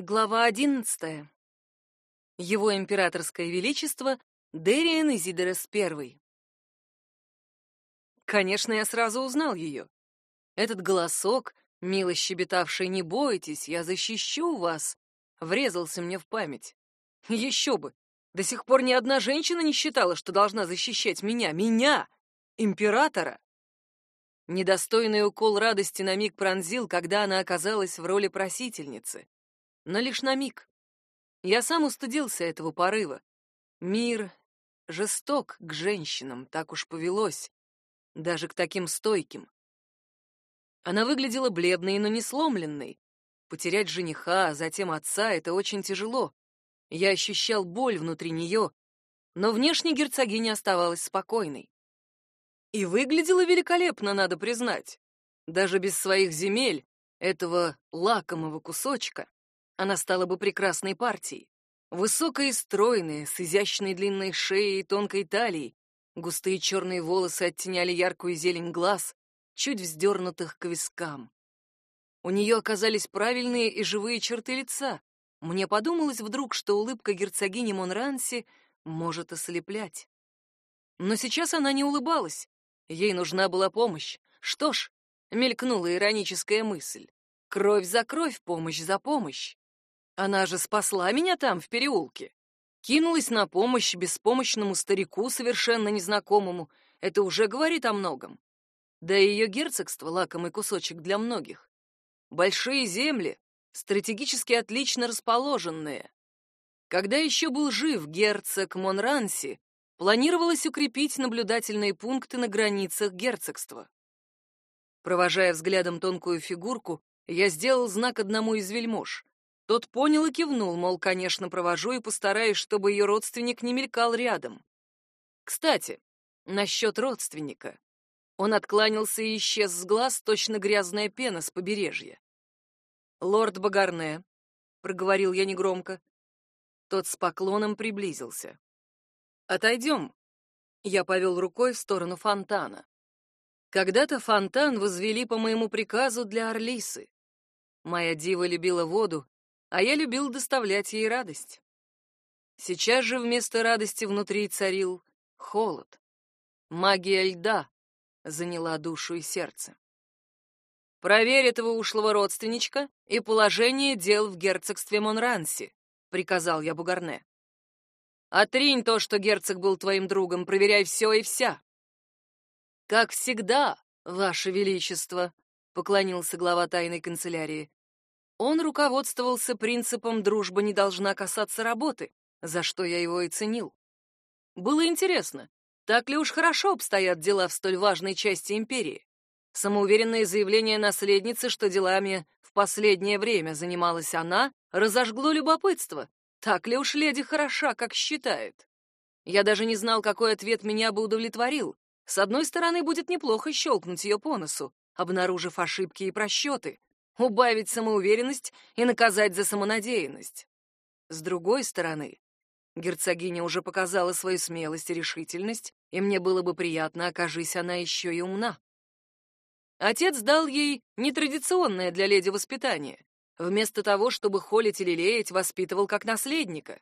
Глава одиннадцатая. Его императорское величество Дериан Изидорес I. Конечно, я сразу узнал ее. Этот голосок, мило щебетавший «Не бойтесь, я защищу вас», врезался мне в память. Еще бы! До сих пор ни одна женщина не считала, что должна защищать меня, меня, императора. Недостойный укол радости на миг пронзил, когда она оказалась в роли просительницы но лишь на миг. Я сам устыдился этого порыва. Мир жесток к женщинам, так уж повелось, даже к таким стойким. Она выглядела бледной, но не сломленной. Потерять жениха, а затем отца — это очень тяжело. Я ощущал боль внутри нее, но внешне герцогиня оставалась спокойной. И выглядела великолепно, надо признать. Даже без своих земель, этого лакомого кусочка, она стала бы прекрасной партией. Высокая и стройная, с изящной длинной шеей и тонкой талией. Густые черные волосы оттеняли яркую зелень глаз, чуть вздернутых к вискам. У нее оказались правильные и живые черты лица. Мне подумалось вдруг, что улыбка герцогини Монранси может ослеплять. Но сейчас она не улыбалась. Ей нужна была помощь. Что ж, мелькнула ироническая мысль. Кровь за кровь, помощь за помощь. Она же спасла меня там, в переулке. Кинулась на помощь беспомощному старику, совершенно незнакомому. Это уже говорит о многом. Да и ее герцогство — лакомый кусочек для многих. Большие земли, стратегически отлично расположенные. Когда еще был жив герцог Монранси, планировалось укрепить наблюдательные пункты на границах герцогства. Провожая взглядом тонкую фигурку, я сделал знак одному из вельмож. Тот понял и кивнул, мол, конечно, провожу и постараюсь, чтобы ее родственник не мелькал рядом. Кстати, насчет родственника. Он откланялся и исчез с глаз, точно грязная пена с побережья. «Лорд Багарне», — проговорил я негромко. Тот с поклоном приблизился. «Отойдем», — я повел рукой в сторону фонтана. Когда-то фонтан возвели по моему приказу для Орлисы. Моя дива любила воду а я любил доставлять ей радость. Сейчас же вместо радости внутри царил холод. Магия льда заняла душу и сердце. «Проверь этого ушлого родственничка и положение дел в герцогстве Монранси», — приказал я Бугарне. «Отринь то, что герцог был твоим другом, проверяй все и вся». «Как всегда, ваше величество», — поклонился глава тайной канцелярии. Он руководствовался принципом «дружба не должна касаться работы», за что я его и ценил. Было интересно, так ли уж хорошо обстоят дела в столь важной части империи. Самоуверенное заявление наследницы, что делами в последнее время занималась она, разожгло любопытство. Так ли уж леди хороша, как считает? Я даже не знал, какой ответ меня бы удовлетворил. С одной стороны, будет неплохо щелкнуть ее по носу, обнаружив ошибки и просчеты убавить самоуверенность и наказать за самонадеянность. С другой стороны, герцогиня уже показала свою смелость и решительность, и мне было бы приятно, окажись она еще и умна. Отец дал ей нетрадиционное для леди воспитание. Вместо того, чтобы холить или леять, воспитывал как наследника.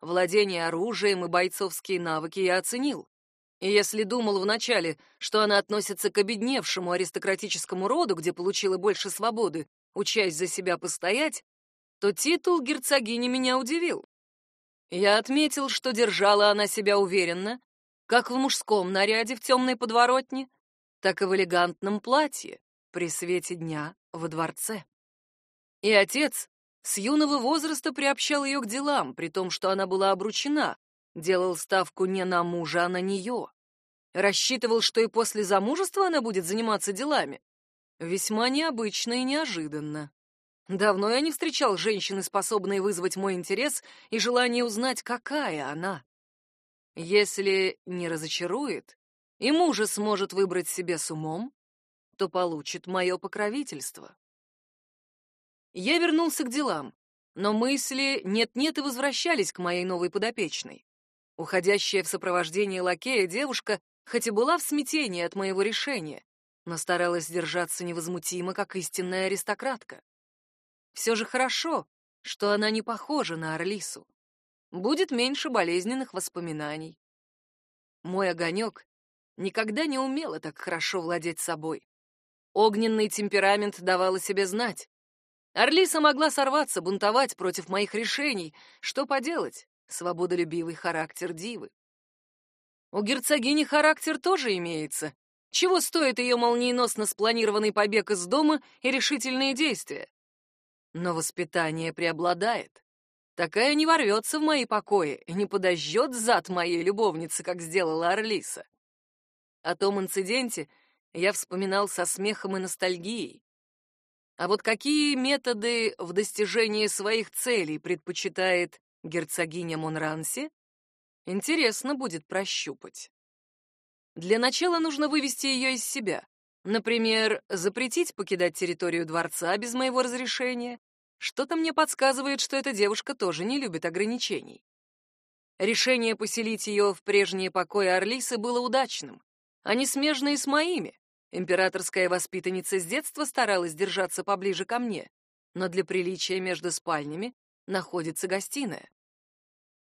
Владение оружием и бойцовские навыки я оценил. И если думал вначале, что она относится к обедневшему аристократическому роду, где получила больше свободы, учась за себя постоять, то титул герцогини меня удивил. Я отметил, что держала она себя уверенно, как в мужском наряде в темной подворотне, так и в элегантном платье при свете дня во дворце. И отец с юного возраста приобщал ее к делам, при том, что она была обручена, делал ставку не на мужа, а на нее. Рассчитывал, что и после замужества она будет заниматься делами. Весьма необычно и неожиданно. Давно я не встречал женщины, способной вызвать мой интерес и желание узнать, какая она. Если не разочарует, и мужа сможет выбрать себе с умом, то получит мое покровительство. Я вернулся к делам, но мысли нет-нет и возвращались к моей новой подопечной. Уходящая в сопровождении лакея девушка, хоть и была в смятении от моего решения, но старалась держаться невозмутимо, как истинная аристократка. Все же хорошо, что она не похожа на Орлису. Будет меньше болезненных воспоминаний. Мой огонек никогда не умела так хорошо владеть собой. Огненный темперамент давал о себе знать. Орлиса могла сорваться, бунтовать против моих решений. Что поделать? Свободолюбивый характер дивы. У герцогини характер тоже имеется. Чего стоит ее молниеносно спланированный побег из дома и решительные действия? Но воспитание преобладает. Такая не ворвется в мои покои и не подожжет зад моей любовницы, как сделала Орлиса. О том инциденте я вспоминал со смехом и ностальгией. А вот какие методы в достижении своих целей предпочитает герцогиня Монранси, интересно будет прощупать. Для начала нужно вывести ее из себя. Например, запретить покидать территорию дворца без моего разрешения. Что-то мне подсказывает, что эта девушка тоже не любит ограничений. Решение поселить ее в прежние покои Орлисы было удачным. Они смежные с моими. Императорская воспитанница с детства старалась держаться поближе ко мне, но для приличия между спальнями находится гостиная.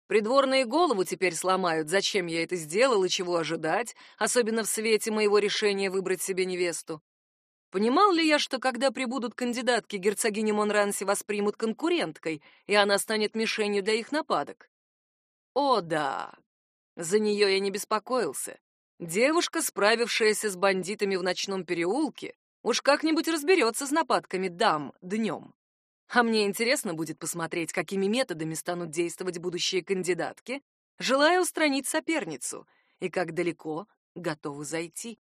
Придворные голову теперь сломают, зачем я это сделал и чего ожидать, особенно в свете моего решения выбрать себе невесту. Понимал ли я, что когда прибудут кандидатки, герцогини Монранси воспримут конкуренткой, и она станет мишенью для их нападок? О, да. За нее я не беспокоился. Девушка, справившаяся с бандитами в ночном переулке, уж как-нибудь разберется с нападками дам днем. А мне интересно будет посмотреть, какими методами станут действовать будущие кандидатки, желая устранить соперницу, и как далеко готовы зайти.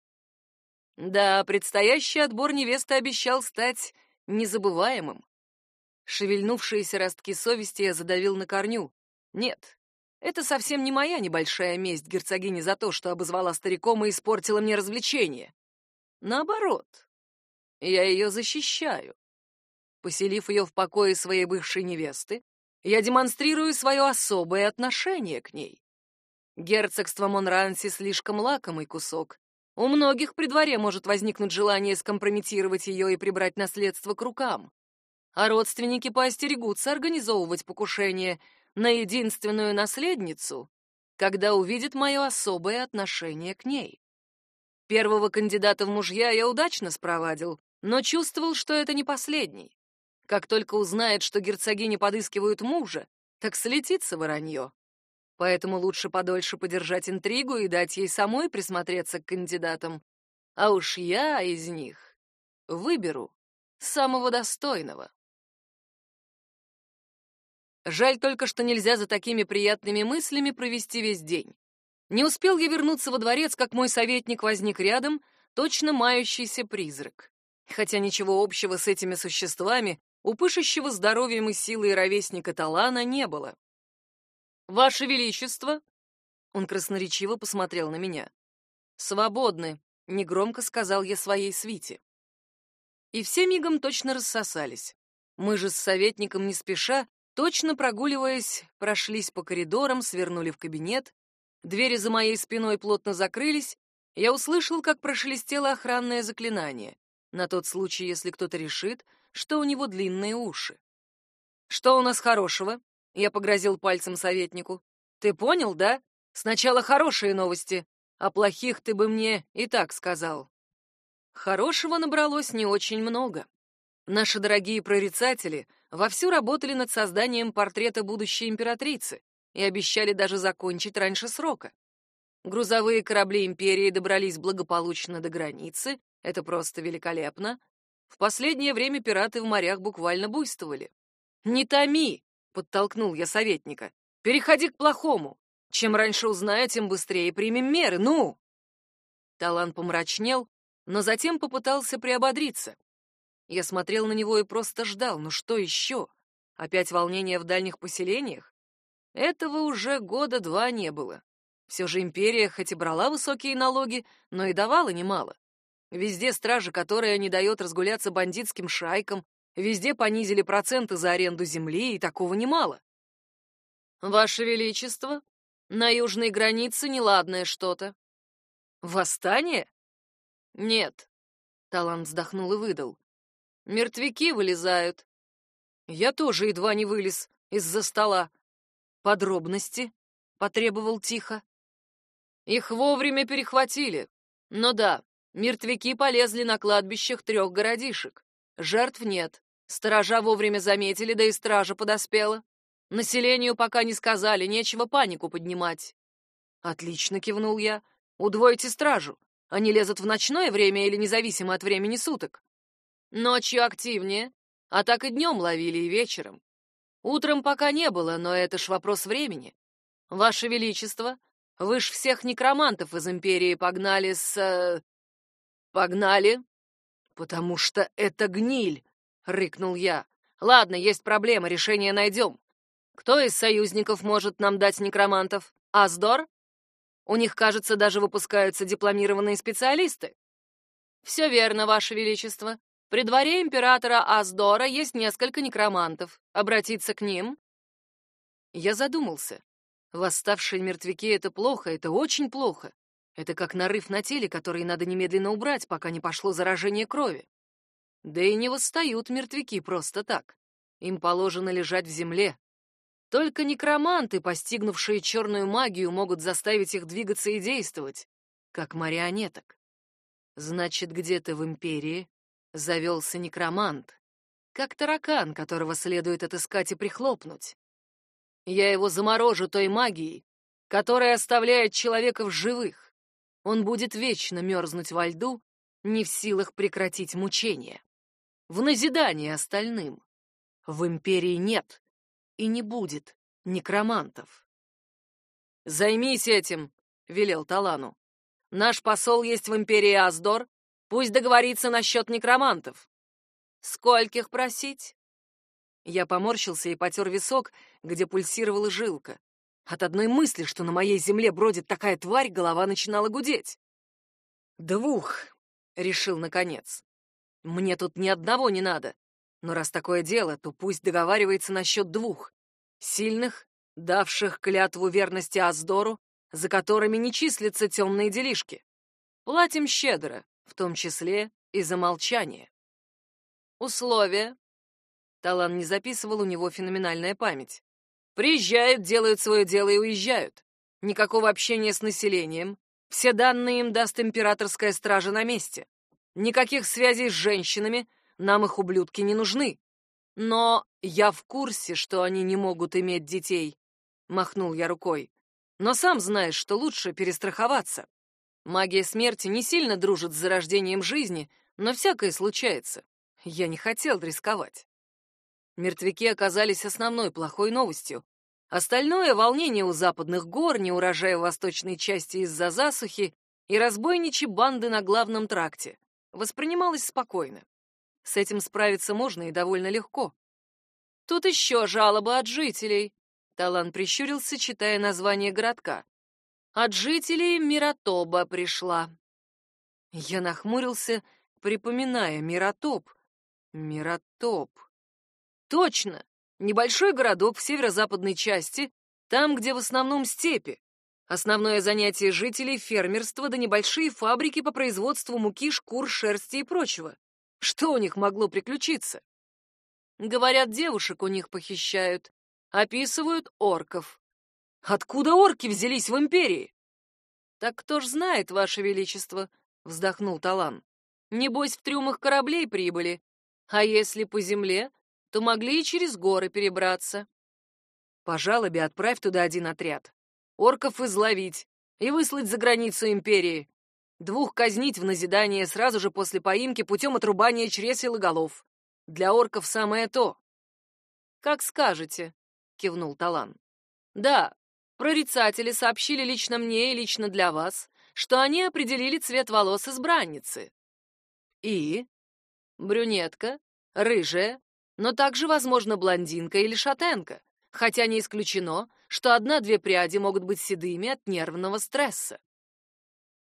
Да, предстоящий отбор невесты обещал стать незабываемым. Шевельнувшиеся ростки совести я задавил на корню. Нет, это совсем не моя небольшая месть герцогини за то, что обозвала стариком и испортила мне развлечение. Наоборот, я ее защищаю. Поселив ее в покое своей бывшей невесты, я демонстрирую свое особое отношение к ней. Герцогство Монранси слишком лакомый кусок. У многих при дворе может возникнуть желание скомпрометировать ее и прибрать наследство к рукам. А родственники поостерегутся организовывать покушение на единственную наследницу, когда увидит мое особое отношение к ней. Первого кандидата в мужья я удачно спровадил, но чувствовал, что это не последний. Как только узнает, что герцогини подыскивают мужа, так слетится воронье. Поэтому лучше подольше подержать интригу и дать ей самой присмотреться к кандидатам. А уж я из них выберу самого достойного. Жаль только, что нельзя за такими приятными мыслями провести весь день. Не успел я вернуться во дворец, как мой советник возник рядом, точно мающийся призрак. Хотя ничего общего с этими существами у пышущего здоровьем и силой ровесника Талана не было. «Ваше Величество!» Он красноречиво посмотрел на меня. «Свободны», — негромко сказал я своей свите. И все мигом точно рассосались. Мы же с советником не спеша Точно прогуливаясь, прошлись по коридорам, свернули в кабинет. Двери за моей спиной плотно закрылись. Я услышал, как прошелестело охранное заклинание, на тот случай, если кто-то решит, что у него длинные уши. «Что у нас хорошего?» — я погрозил пальцем советнику. «Ты понял, да? Сначала хорошие новости, а плохих ты бы мне и так сказал». Хорошего набралось не очень много. Наши дорогие прорицатели вовсю работали над созданием портрета будущей императрицы и обещали даже закончить раньше срока. Грузовые корабли империи добрались благополучно до границы, это просто великолепно. В последнее время пираты в морях буквально буйствовали. «Не томи!» — подтолкнул я советника. «Переходи к плохому. Чем раньше узнаю, тем быстрее примем меры. Ну!» Талан помрачнел, но затем попытался приободриться. Я смотрел на него и просто ждал. Ну что еще? Опять волнение в дальних поселениях? Этого уже года два не было. Все же империя хоть и брала высокие налоги, но и давала немало. Везде стража, которая не дает разгуляться бандитским шайкам, везде понизили проценты за аренду земли, и такого немало. Ваше Величество, на южной границе неладное что-то. Восстание? Нет. Талант вздохнул и выдал. Мертвяки вылезают. Я тоже едва не вылез из-за стола. Подробности потребовал тихо. Их вовремя перехватили. Но да, мертвяки полезли на кладбищах трех городишек. Жертв нет. Сторожа вовремя заметили, да и стража подоспела. Населению пока не сказали, нечего панику поднимать. Отлично, кивнул я. Удвойте стражу. Они лезут в ночное время или независимо от времени суток? Ночью активнее, а так и днем ловили и вечером. Утром пока не было, но это ж вопрос времени. Ваше Величество, вы ж всех некромантов из Империи погнали с... Погнали? Потому что это гниль, рыкнул я. Ладно, есть проблема, решение найдем. Кто из союзников может нам дать некромантов? Аздор? У них, кажется, даже выпускаются дипломированные специалисты. Все верно, Ваше Величество. При дворе императора Аздора есть несколько некромантов. Обратиться к ним? Я задумался. Восставшие мертвяки — это плохо, это очень плохо. Это как нарыв на теле, который надо немедленно убрать, пока не пошло заражение крови. Да и не восстают мертвяки просто так. Им положено лежать в земле. Только некроманты, постигнувшие черную магию, могут заставить их двигаться и действовать, как марионеток. Значит, где-то в империи завелся некромант, как таракан, которого следует отыскать и прихлопнуть. Я его заморожу той магией, которая оставляет человека в живых. Он будет вечно мерзнуть во льду, не в силах прекратить мучения. В назидание остальным. В империи нет и не будет некромантов. «Займись этим», — велел Талану. «Наш посол есть в империи Аздор, пусть договорится насчет некромантов». «Скольких просить?» Я поморщился и потер висок, где пульсировала жилка. От одной мысли, что на моей земле бродит такая тварь, голова начинала гудеть. «Двух», — решил наконец. «Мне тут ни одного не надо. Но раз такое дело, то пусть договаривается насчет двух. Сильных, давших клятву верности Аздору, за которыми не числятся темные делишки. Платим щедро, в том числе и за молчание. Условия Талан не записывал, у него феноменальная память. Приезжают, делают свое дело и уезжают. Никакого общения с населением. Все данные им даст императорская стража на месте. Никаких связей с женщинами, нам их ублюдки не нужны. Но я в курсе, что они не могут иметь детей, махнул я рукой. Но сам знаешь, что лучше перестраховаться. Магия смерти не сильно дружит с зарождением жизни, но всякое случается. Я не хотел рисковать. Мертвяки оказались основной плохой новостью. Остальное — волнение у западных гор, неурожай в восточной части из-за засухи и разбойничьи банды на главном тракте — воспринималось спокойно. С этим справиться можно и довольно легко. Тут еще жалоба от жителей. Талан прищурился, читая название городка. От жителей Миратоба пришла. Я нахмурился, припоминая Миротоп. Миротоп. Точно! Небольшой городок в северо-западной части, там, где в основном степи. Основное занятие жителей — фермерство да небольшие фабрики по производству муки, шкур, шерсти и прочего. Что у них могло приключиться? Говорят, девушек у них похищают. Описывают орков. Откуда орки взялись в империи? Так кто ж знает, ваше величество, вздохнул Талан. Небось, в трюмах кораблей прибыли. А если по земле, то могли и через горы перебраться. По жалобе отправь туда один отряд. Орков изловить и выслать за границу империи. Двух казнить в назидание сразу же после поимки путем отрубания чресел и голов. Для орков самое то. «Как скажете», — кивнул Талан. «Да, прорицатели сообщили лично мне и лично для вас, что они определили цвет волос избранницы. И? Брюнетка, рыжая, но также, возможно, блондинка или шатенка, хотя не исключено, что одна-две пряди могут быть седыми от нервного стресса.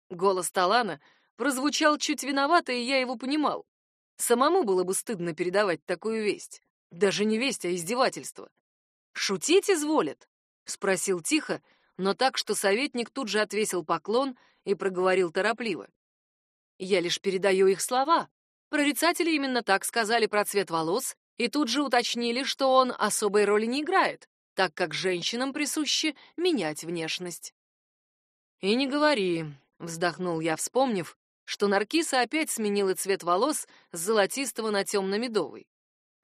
Голос Талана прозвучал чуть виновато, и я его понимал. Самому было бы стыдно передавать такую весть. Даже не весть, а издевательство. «Шутить изволят?» — спросил тихо, но так, что советник тут же отвесил поклон и проговорил торопливо. «Я лишь передаю их слова. Прорицатели именно так сказали про цвет волос и тут же уточнили, что он особой роли не играет, так как женщинам присуще менять внешность. «И не говори», — вздохнул я, вспомнив, что Наркиса опять сменила цвет волос с золотистого на темно-медовый.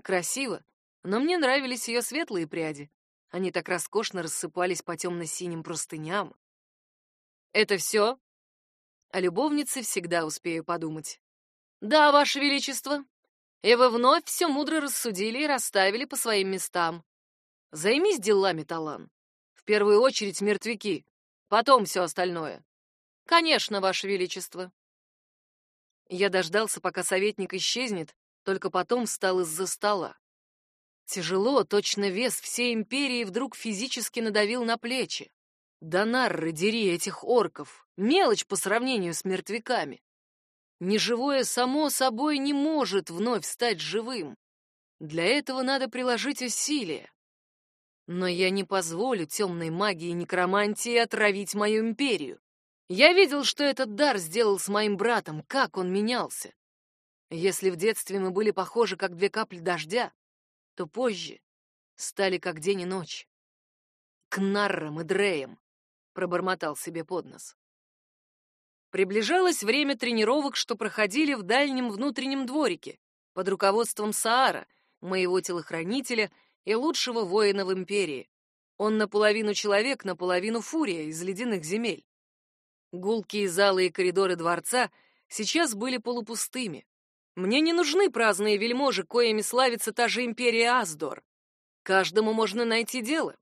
Красиво, но мне нравились ее светлые пряди. Они так роскошно рассыпались по темно-синим простыням. «Это все?» О любовнице всегда успею подумать. «Да, Ваше Величество», и вы вновь все мудро рассудили и расставили по своим местам. Займись делами, Талан. В первую очередь мертвяки, потом все остальное. Конечно, Ваше Величество. Я дождался, пока советник исчезнет, только потом встал из-за стола. Тяжело, точно вес всей империи вдруг физически надавил на плечи. Да нарры, дери этих орков, мелочь по сравнению с мертвяками. Неживое само собой не может вновь стать живым. Для этого надо приложить усилия. Но я не позволю темной магии и некромантии отравить мою империю. Я видел, что этот дар сделал с моим братом, как он менялся. Если в детстве мы были похожи, как две капли дождя, то позже стали как день и ночь. К наррам и дреям, пробормотал себе под нос. Приближалось время тренировок, что проходили в дальнем внутреннем дворике под руководством Саара, моего телохранителя и лучшего воина в империи. Он наполовину человек, наполовину фурия из ледяных земель. Гулкие залы и коридоры дворца сейчас были полупустыми. Мне не нужны праздные вельможи, коими славится та же империя Аздор. Каждому можно найти дело.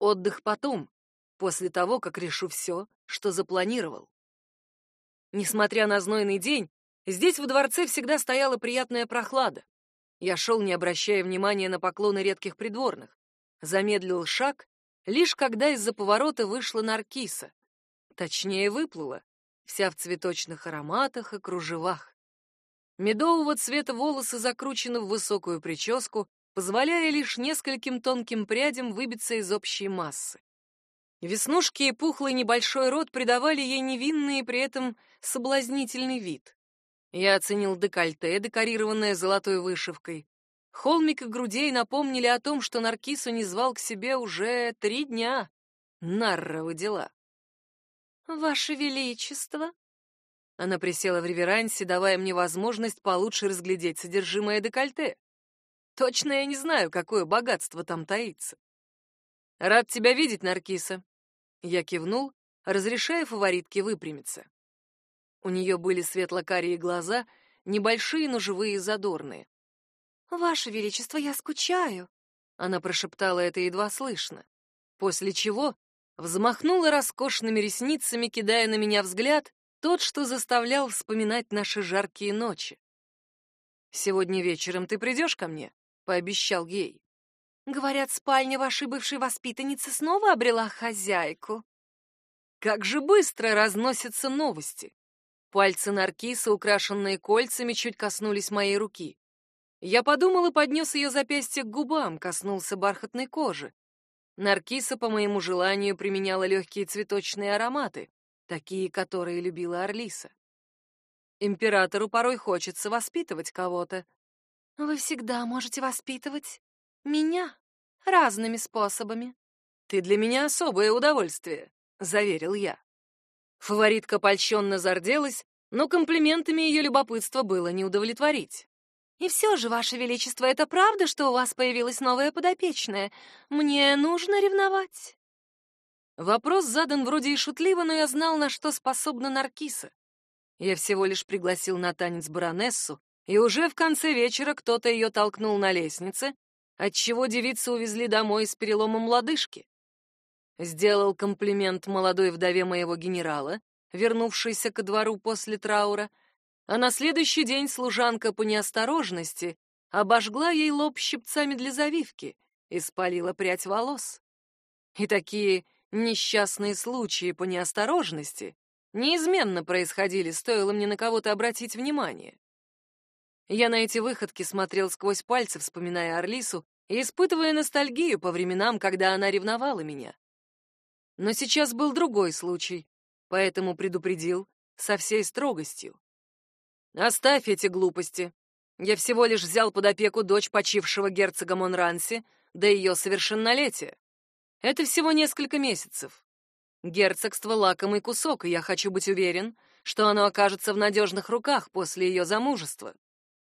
Отдых потом, после того, как решу все, что запланировал. Несмотря на знойный день, здесь в дворце всегда стояла приятная прохлада. Я шел, не обращая внимания на поклоны редких придворных. Замедлил шаг, лишь когда из-за поворота вышла Наркиса. Точнее, выплыла, вся в цветочных ароматах и кружевах. Медового цвета волосы закручены в высокую прическу, позволяя лишь нескольким тонким прядям выбиться из общей массы. Веснушки и пухлый небольшой рот придавали ей невинный и при этом соблазнительный вид. Я оценил декольте, декорированное золотой вышивкой. Холмик и грудей напомнили о том, что Наркису не звал к себе уже три дня. Нарровы дела. «Ваше Величество!» Она присела в реверансе, давая мне возможность получше разглядеть содержимое декольте. Точно я не знаю, какое богатство там таится. «Рад тебя видеть, Наркиса». Я кивнул, разрешая фаворитке выпрямиться. У нее были светло-карие глаза, небольшие, но живые и задорные. «Ваше Величество, я скучаю», — она прошептала это едва слышно, после чего взмахнула роскошными ресницами, кидая на меня взгляд, тот, что заставлял вспоминать наши жаркие ночи. «Сегодня вечером ты придешь ко мне?» — пообещал ей. Говорят, спальня вашей бывшей воспитанницы снова обрела хозяйку. Как же быстро разносятся новости. Пальцы наркиса, украшенные кольцами, чуть коснулись моей руки. Я подумал и поднес ее запястье к губам, коснулся бархатной кожи. Наркиса, по моему желанию, применяла легкие цветочные ароматы, такие, которые любила Орлиса. Императору порой хочется воспитывать кого-то. Вы всегда можете воспитывать меня разными способами. Ты для меня особое удовольствие, заверил я. Фаворитка польщенно зарделась, но комплиментами ее любопытство было не удовлетворить. И все же, Ваше Величество, это правда, что у вас появилась новая подопечная? Мне нужно ревновать. Вопрос задан вроде и шутливо, но я знал, на что способна Наркиса. Я всего лишь пригласил на танец баронессу, и уже в конце вечера кто-то ее толкнул на лестнице, отчего девицу увезли домой с переломом лодыжки. Сделал комплимент молодой вдове моего генерала, вернувшейся ко двору после траура, а на следующий день служанка по неосторожности обожгла ей лоб щипцами для завивки и спалила прядь волос. И такие несчастные случаи по неосторожности неизменно происходили, стоило мне на кого-то обратить внимание. Я на эти выходки смотрел сквозь пальцы, вспоминая Орлису и испытывая ностальгию по временам, когда она ревновала меня. Но сейчас был другой случай, поэтому предупредил со всей строгостью. «Оставь эти глупости. Я всего лишь взял под опеку дочь почившего герцога Монранси до ее совершеннолетия. Это всего несколько месяцев. Герцогство — лакомый кусок, и я хочу быть уверен, что оно окажется в надежных руках после ее замужества.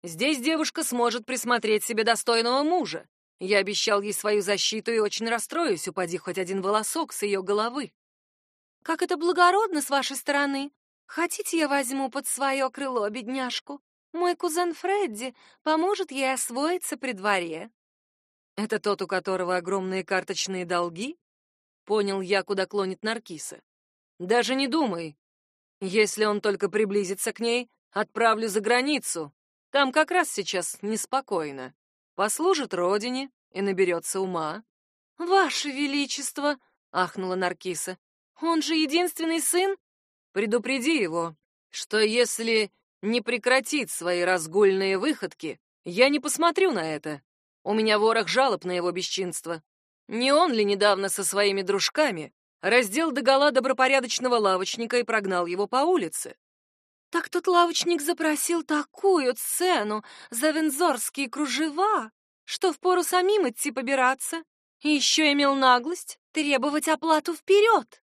Здесь девушка сможет присмотреть себе достойного мужа. Я обещал ей свою защиту и очень расстроюсь, упади хоть один волосок с ее головы. Как это благородно с вашей стороны. Хотите, я возьму под свое крыло бедняжку? Мой кузен Фредди поможет ей освоиться при дворе. Это тот, у которого огромные карточные долги? Понял я, куда клонит Наркиса. Даже не думай. Если он только приблизится к ней, отправлю за границу. Там как раз сейчас неспокойно. Послужит родине и наберется ума. Ваше Величество, ахнула Наркиса. Он же единственный сын? Предупреди его, что если не прекратит свои разгульные выходки, я не посмотрю на это. У меня ворох жалоб на его бесчинство. Не он ли недавно со своими дружками раздел догола добропорядочного лавочника и прогнал его по улице? Так тот лавочник запросил такую цену за вензорские кружева, что впору самим идти побираться, и еще имел наглость требовать оплату вперед.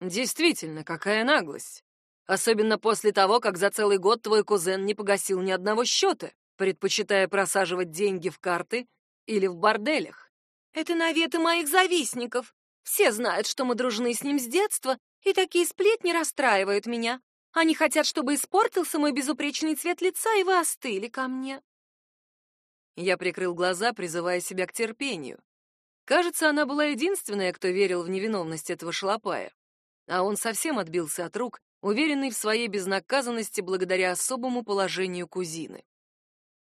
Действительно, какая наглость. Особенно после того, как за целый год твой кузен не погасил ни одного счета, предпочитая просаживать деньги в карты или в борделях. Это наветы моих завистников. Все знают, что мы дружны с ним с детства, и такие сплетни расстраивают меня. Они хотят, чтобы испортился мой безупречный цвет лица, и вы остыли ко мне. Я прикрыл глаза, призывая себя к терпению. Кажется, она была единственная, кто верил в невиновность этого шлопая. А он совсем отбился от рук, уверенный в своей безнаказанности благодаря особому положению кузины.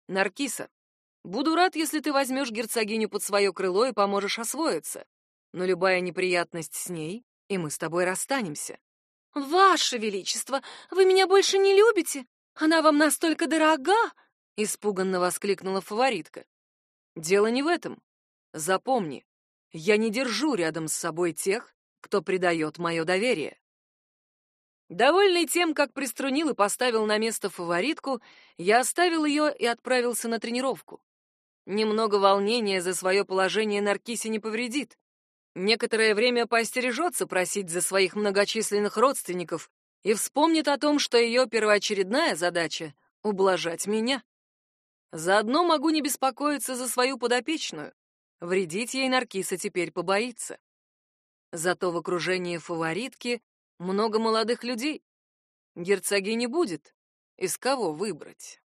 Наркиса, буду рад, если ты возьмешь герцогиню под свое крыло и поможешь освоиться. Но любая неприятность с ней, и мы с тобой расстанемся. Ваше величество, вы меня больше не любите? Она вам настолько дорога? испуганно воскликнула фаворитка. Дело не в этом. Запомни, я не держу рядом с собой тех, кто предает мое доверие. Довольный тем, как приструнил и поставил на место фаворитку, я оставил ее и отправился на тренировку. Немного волнения за свое положение Наркисе не повредит. Некоторое время поостережется просить за своих многочисленных родственников и вспомнит о том, что ее первоочередная задача — ублажать меня. Заодно могу не беспокоиться за свою подопечную. Вредить ей Наркиса теперь побоится. Зато в окружении фаворитки много молодых людей. Герцоги не будет. Из кого выбрать?